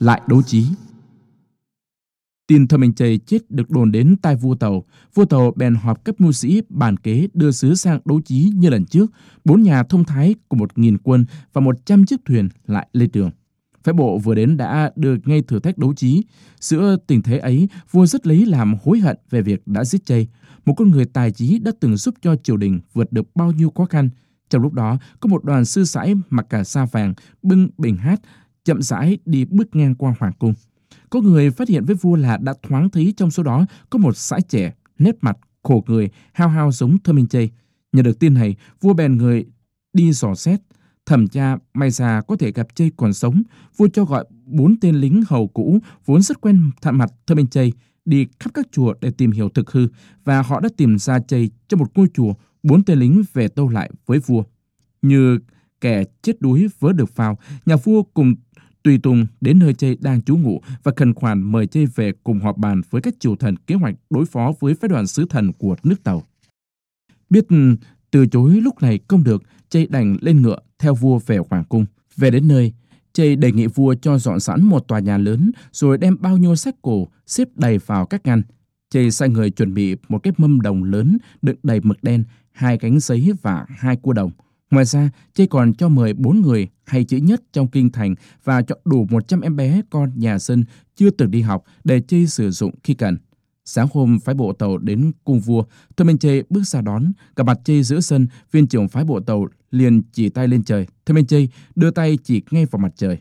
lại đấu trí. Tin thơ Minh Chây chết được đồn đến tai vua tàu. Vua tàu bèn họp cấp mưu sĩ bàn kế đưa sứ sang đấu trí như lần trước. Bốn nhà thông thái của một nghìn quân và một trăm chiếc thuyền lại lên đường. Phái bộ vừa đến đã đưa ngay thử thách đấu trí. Giữa tình thế ấy, vua rất lấy làm hối hận về việc đã giết Chây. Một con người tài trí đã từng giúp cho triều đình vượt được bao nhiêu khó khăn. Trong lúc đó, có một đoàn sư sãi mặc cả sa vàng, bưng bình hát, chậm rãi đi bước ngang qua hoàng cung. Có người phát hiện với vua là đã thoáng thấy trong số đó có một sãi trẻ, nét mặt, khổ người, hao hao giống thơ minh chây. Nhận được tin này, vua bèn người đi dò xét. Thẩm tra may ra có thể gặp chây còn sống, vua cho gọi bốn tên lính hầu cũ vốn rất quen thạ mặt thơ minh chây đi khắp các chùa để tìm hiểu thực hư và họ đã tìm ra chây trong một ngôi chùa bốn tên lính về tâu lại với vua. Như kẻ chết đuối vớ được vào. nhà vua cùng tùy tùng đến nơi Chê đang trú ngụ và khẩn khoản mời Chê về cùng họp bàn với các triều thần kế hoạch đối phó với phái đoàn sứ thần của nước Tàu. Biết ừ, từ chối lúc này không được, Chê đành lên ngựa theo vua về hoàng cung. Về đến nơi, Chê đề nghị vua cho dọn sẵn một tòa nhà lớn rồi đem bao nhiêu sách cổ xếp đầy vào các ngăn. Chê sai người chuẩn bị một cái mâm đồng lớn đựng đầy mực đen, hai cánh giấy và hai cua đồng. Ngoài ra, Chê còn cho mời bốn người hay chữ nhất trong kinh thành và chọn đủ 100 em bé con nhà dân chưa từng đi học để Chê sử dụng khi cần. Sáng hôm phái bộ tàu đến cung vua, Thôi Minh Chê bước ra đón, gặp mặt Chê giữa sân, viên trưởng phái bộ tàu liền chỉ tay lên trời. Thôi Minh Chê đưa tay chỉ ngay vào mặt trời.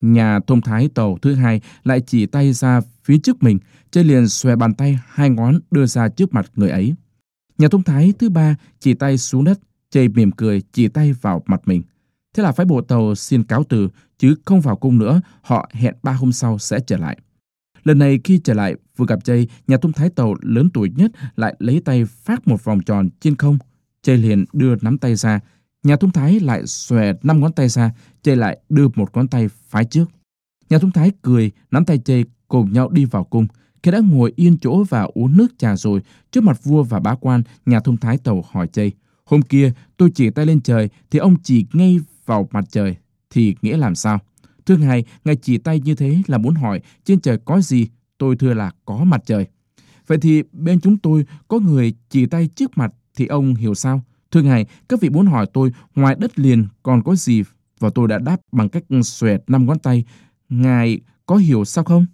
Nhà thông thái tàu thứ hai lại chỉ tay ra phía trước mình, Chê liền xòe bàn tay hai ngón đưa ra trước mặt người ấy. Nhà thông thái thứ ba chỉ tay xuống đất, Chê mỉm cười chỉ tay vào mặt mình. Thế là phái bộ tàu xin cáo từ, chứ không vào cung nữa, họ hẹn ba hôm sau sẽ trở lại. Lần này khi trở lại, vừa gặp Chây, nhà thông thái tàu lớn tuổi nhất lại lấy tay phát một vòng tròn trên không. Chây liền đưa nắm tay ra, nhà thông thái lại xòe năm ngón tay ra, Chây lại đưa một ngón tay phái trước. Nhà thông thái cười, nắm tay Chây cùng nhau đi vào cung. Khi đã ngồi yên chỗ và uống nước trà rồi, trước mặt vua và bá quan, nhà thông thái tàu hỏi Chây. Hôm kia tôi chỉ tay lên trời thì ông chỉ ngay vào mặt trời. Thì nghĩa làm sao? Thưa ngài, ngài chỉ tay như thế là muốn hỏi trên trời có gì? Tôi thưa là có mặt trời. Vậy thì bên chúng tôi có người chỉ tay trước mặt thì ông hiểu sao? Thưa ngài, các vị muốn hỏi tôi ngoài đất liền còn có gì? Và tôi đã đáp bằng cách xoẹt năm ngón tay. Ngài có hiểu sao không?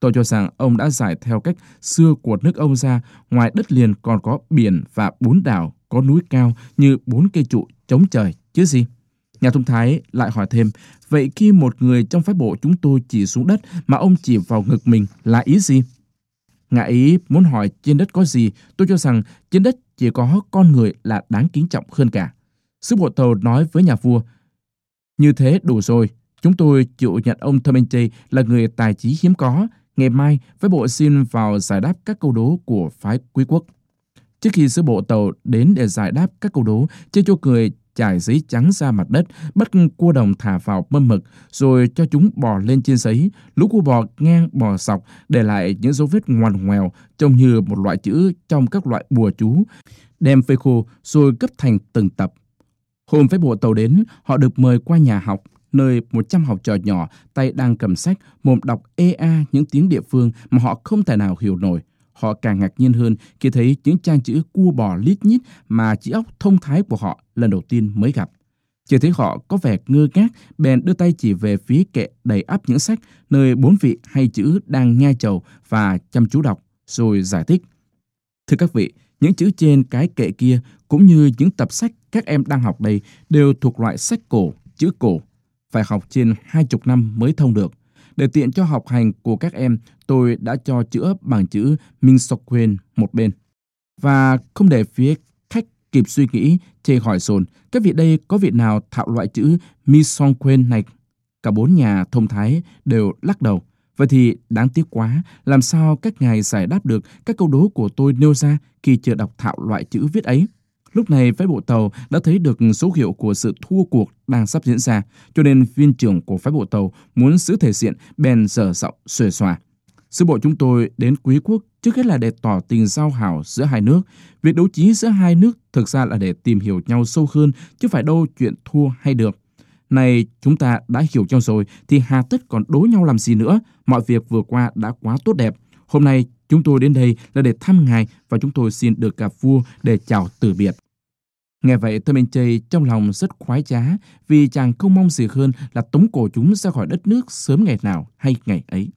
Tôi cho rằng ông đã giải theo cách xưa của nước ông ra, ngoài đất liền còn có biển và bốn đảo, có núi cao như bốn cây trụ chống trời, chứ gì? Nhà thông thái lại hỏi thêm, vậy khi một người trong phái bộ chúng tôi chỉ xuống đất mà ông chỉ vào ngực mình là ý gì? ngã ý muốn hỏi trên đất có gì, tôi cho rằng trên đất chỉ có con người là đáng kính trọng hơn cả. Sứ bộ tàu nói với nhà vua, như thế đủ rồi, chúng tôi chịu nhận ông Thamenche là người tài trí hiếm có. Ngày mai, phái bộ xin vào giải đáp các câu đố của phái quý quốc. Trước khi sứ bộ tàu đến để giải đáp các câu đố, Chê Chô Cười trải giấy trắng ra mặt đất, bắt cua đồng thả vào mâm mực, rồi cho chúng bò lên trên giấy. Lũ cua bò ngang bò sọc, để lại những dấu vết ngoằn ngoèo, trông như một loại chữ trong các loại bùa chú. Đem phơi khô, rồi cấp thành từng tập. Hôm phép bộ tàu đến, họ được mời qua nhà học, nơi 100 học trò nhỏ tay đang cầm sách, mồm đọc ê a những tiếng địa phương mà họ không thể nào hiểu nổi. Họ càng ngạc nhiên hơn khi thấy những trang chữ cua bò lít nhít mà trí óc thông thái của họ lần đầu tiên mới gặp. Chỉ thấy họ có vẻ ngơ ngác, bèn đưa tay chỉ về phía kệ đầy ắp những sách nơi bốn vị hay chữ đang nhai chầu và chăm chú đọc, rồi giải thích. Thưa các vị, những chữ trên cái kệ kia cũng như những tập sách các em đang học đây đều thuộc loại sách cổ, chữ cổ. Phải học trên hai chục năm mới thông được. Để tiện cho học hành của các em, tôi đã cho chữa bằng chữ Minh Sokwen một bên. Và không để phía khách kịp suy nghĩ, chê hỏi sồn, các vị đây có vị nào thạo loại chữ Mi Song Quen này? Cả bốn nhà thông thái đều lắc đầu. Vậy thì đáng tiếc quá, làm sao các ngài giải đáp được các câu đố của tôi nêu ra khi chưa đọc thạo loại chữ viết ấy? Lúc này phái bộ tàu đã thấy được số hiệu của sự thua cuộc đang sắp diễn ra, cho nên viên trưởng của phái bộ tàu muốn giữ thể diện bèn dở giọng xuề xòa. Sư bộ chúng tôi đến quý quốc trước hết là để tỏ tình giao hảo giữa hai nước. Việc đấu trí giữa hai nước thực ra là để tìm hiểu nhau sâu hơn, chứ phải đâu chuyện thua hay được. Này chúng ta đã hiểu nhau rồi thì hà tất còn đối nhau làm gì nữa. Mọi việc vừa qua đã quá tốt đẹp. Hôm nay chúng tôi đến đây là để thăm ngài và chúng tôi xin được gặp vua để chào từ biệt. Nghe vậy, Thơ Minh Chây trong lòng rất khoái trá vì chàng không mong gì hơn là tống cổ chúng ra khỏi đất nước sớm ngày nào hay ngày ấy.